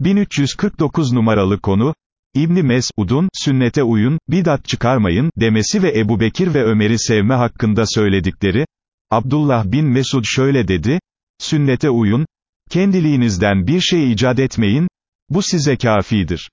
1349 numaralı konu, İbni Mesud'un, sünnete uyun, bidat çıkarmayın, demesi ve Ebu Bekir ve Ömer'i sevme hakkında söyledikleri, Abdullah bin Mesud şöyle dedi, sünnete uyun, kendiliğinizden bir şey icat etmeyin, bu size kafidir.